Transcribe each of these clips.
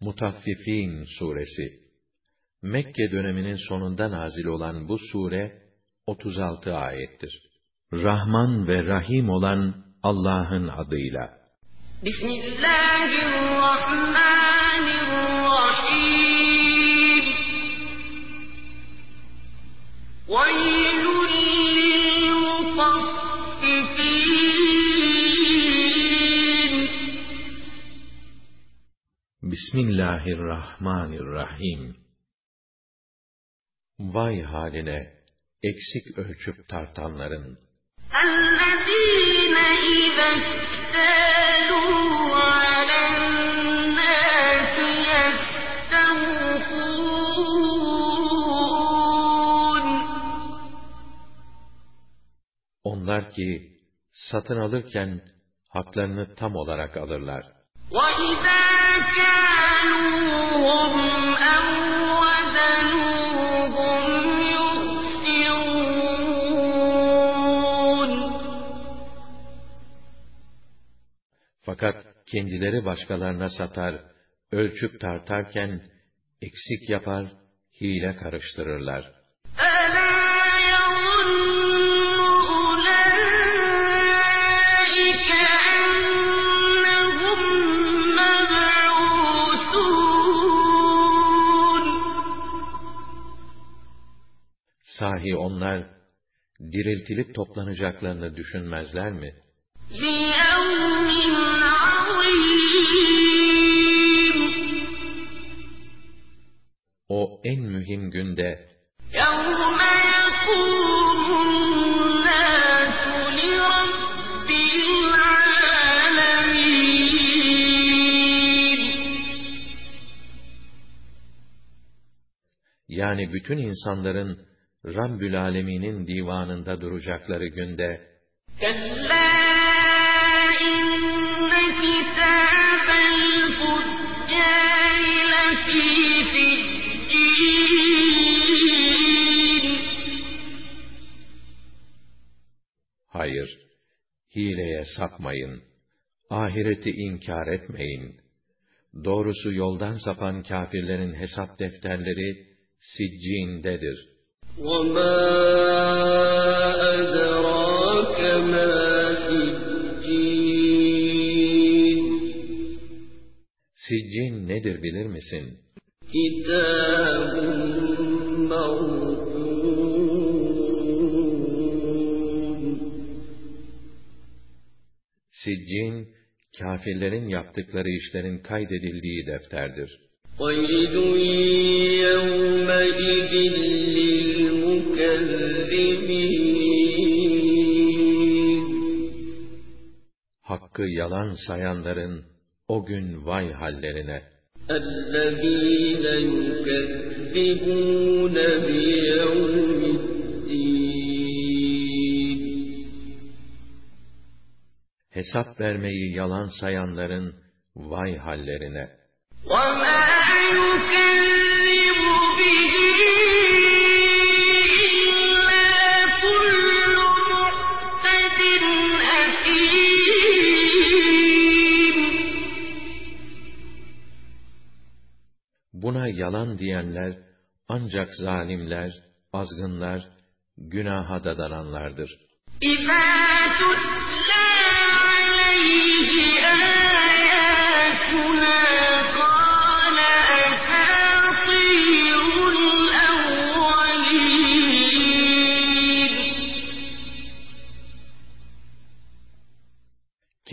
Mutaffifin suresi Mekke döneminin sonunda nazil olan bu sure 36 ayettir. Rahman ve Rahim olan Allah'ın adıyla. Bismillahirrahmanirrahim. Bismillahirrahmanirrahim. Vay haline eksik ölçüp tartanların. الذين إذا اكتالوا على الناس يستوفون Onlar ki satın alırken haklarını tam olarak alırlar. Fakat kendileri başkalarına satar, ölçüp tartarken eksik yapar, hile karıştırırlar. Sahi onlar diriltilip toplanacaklarını düşünmezler mi? ليوم عظيم O en mühim günde يوم يقوم الناس لرب العالمين yani bütün insanların Rabbül Alemin'in divanında duracakları günde Hayır, hileye sapmayın, ahireti inkar etmeyin. Doğrusu yoldan sapan kafirlerin hesap defterleri siccindedir.'' Siccin nedir bilir misin? Siccin, kafirlerin yaptıkları işlerin kaydedildiği defterdir. ويل يومئذ للمكذبين Hakkı yalan sayanların o gün vay hallerine. الذين يكذبون بيوم الدين Hesap vermeyi yalan sayanların vay hallerine. Buna yalan diyenler ancak zalimler, azgınlar, günaha dadananlardır. İzâ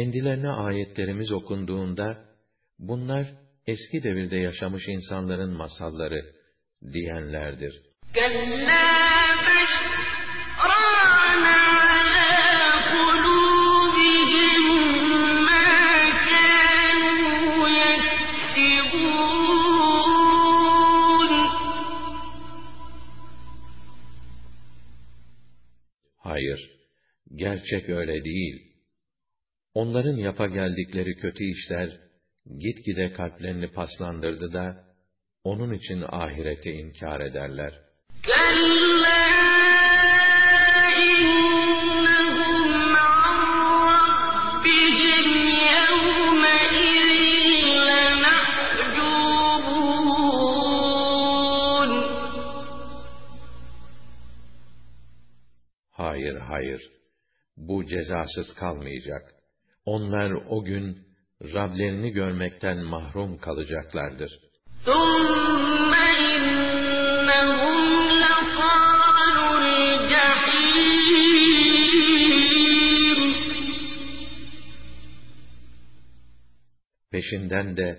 kendilerine ayetlerimiz okunduğunda, bunlar eski devirde yaşamış insanların masalları diyenlerdir. Hayır, gerçek öyle değil. Onların yapa geldikleri kötü işler gitgide kalplerini paslandırdı da onun için ahirete inkar ederler. Hayır, hayır. Bu cezasız kalmayacak.'' Onlar o gün Rablerini görmekten mahrum kalacaklardır. ثم إنهم لصالوا الجحيم Peşinden de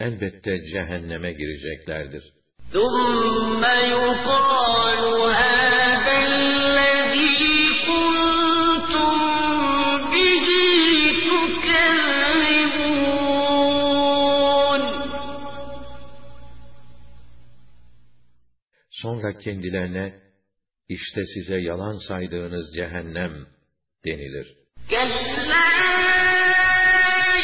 elbette cehenneme gireceklerdir. ثم يقال هذا Sonra kendilerine işte size yalan saydığınız cehennem denilir. كلا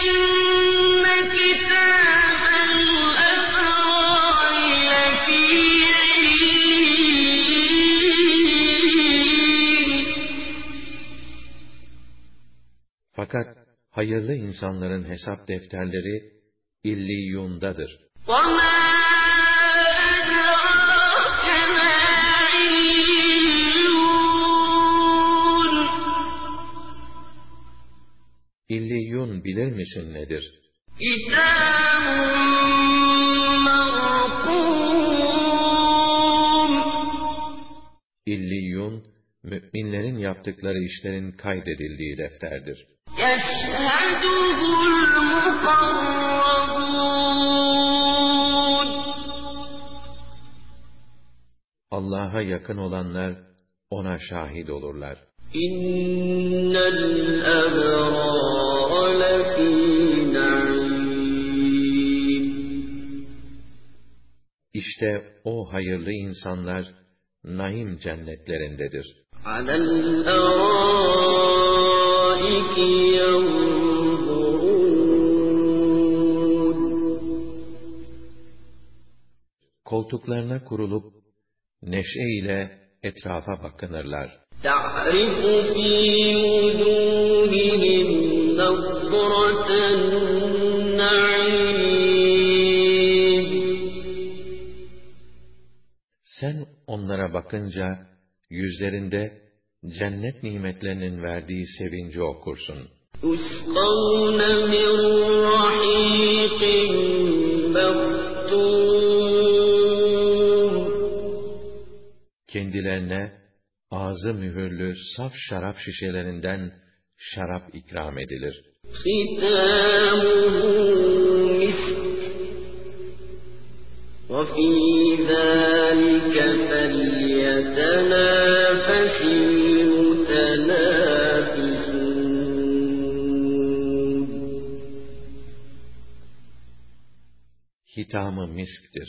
إن كتاب الأبرار لفي عليين Fakat hayırlı insanların hesap defterleri illiyundadır. وما İlliyun bilir misin nedir? İlliyun, müminlerin yaptıkları işlerin kaydedildiği defterdir. Allah'a yakın olanlar ona şahit olurlar. İnnel ebrar لفي نعيم İşte o hayırlı insanlar naim cennetlerindedir. على الأرائك ينظرون Koltuklarına kurulup neşe ile etrafa bakınırlar. تعرف في وجوههم نضرة النعيم Sen onlara bakınca yüzlerinde cennet nimetlerinin verdiği sevinci okursun. يسقون من رحيق مختوم Kendilerine ağzı mühürlü saf şarap şişelerinden şarap ikram edilir. ختامه مسك وفي ذلك فليتنافس المتنافسون Hitamı misktir.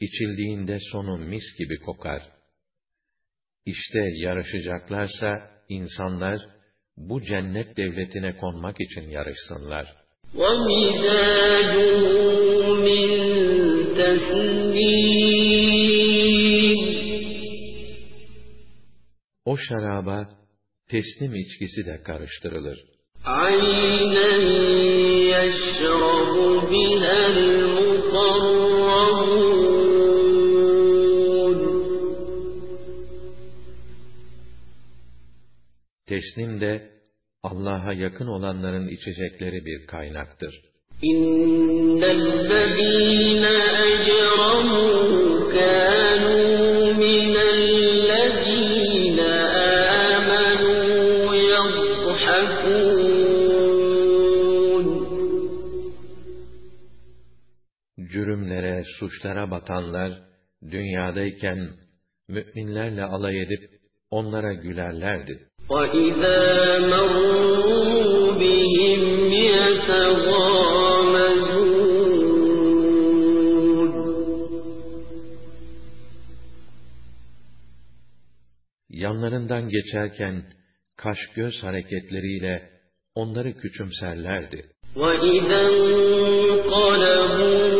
İçildiğinde sonu mis gibi kokar. işte yarışacaklarsa insanlar bu cennet devletine konmak için yarışsınlar. O şaraba teslim içkisi de karıştırılır. Aynen yeşrabu bihel mukarrab teslim de Allah'a yakın olanların içecekleri bir kaynaktır. İnnellezîne ecremû kânû minellezîne âmenû yadhakûn. Cürümlere, suçlara batanlar, dünyadayken müminlerle alay edip onlara gülerlerdi. وَإِذَا مَرُّوا بِهِمْ يَتَغَامَزُونَ Yanlarından geçerken kaş göz hareketleriyle onları küçümserlerdi. وَإِذَا انقَلَبُوا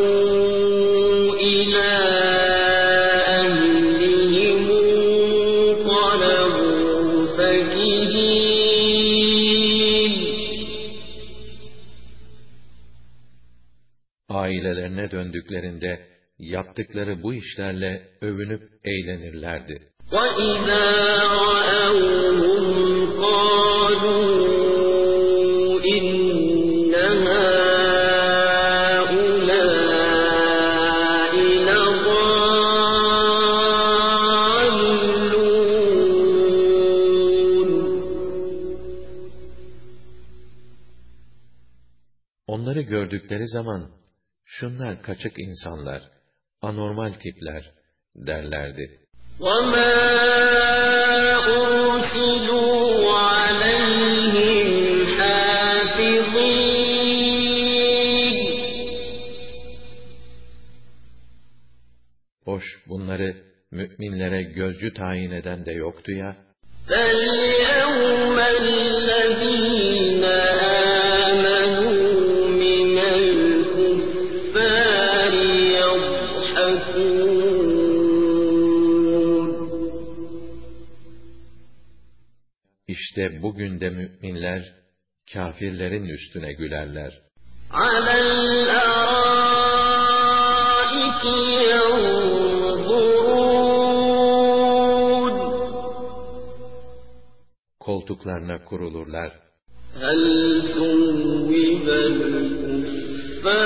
انقَلَبُوا فَكِهِينَ Ailelerine döndüklerinde yaptıkları bu işlerle övünüp eğlenirlerdi. وَإِذَا رَأَوْهُمْ قَالُوا gördükleri zaman, şunlar kaçık insanlar, anormal tipler, derlerdi. وَمَا أُرْسِلُوا عَلَيْهِمْ حَافِظِينَ Hoş, bunları müminlere gözcü tayin eden de yoktu ya, فَالْيَوْمَ الَّذِينَ işte bugün de müminler, kafirlerin üstüne gülerler. عَلَى الْأَرَائِكِ يَنظُرُونَ Koltuklarına kurulurlar. هَلْ ثُوِّبَ الْكُفَّارُ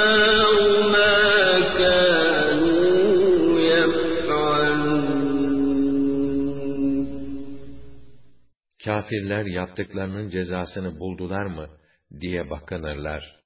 Kafirler yaptıklarının cezasını buldular mı diye bakınırlar.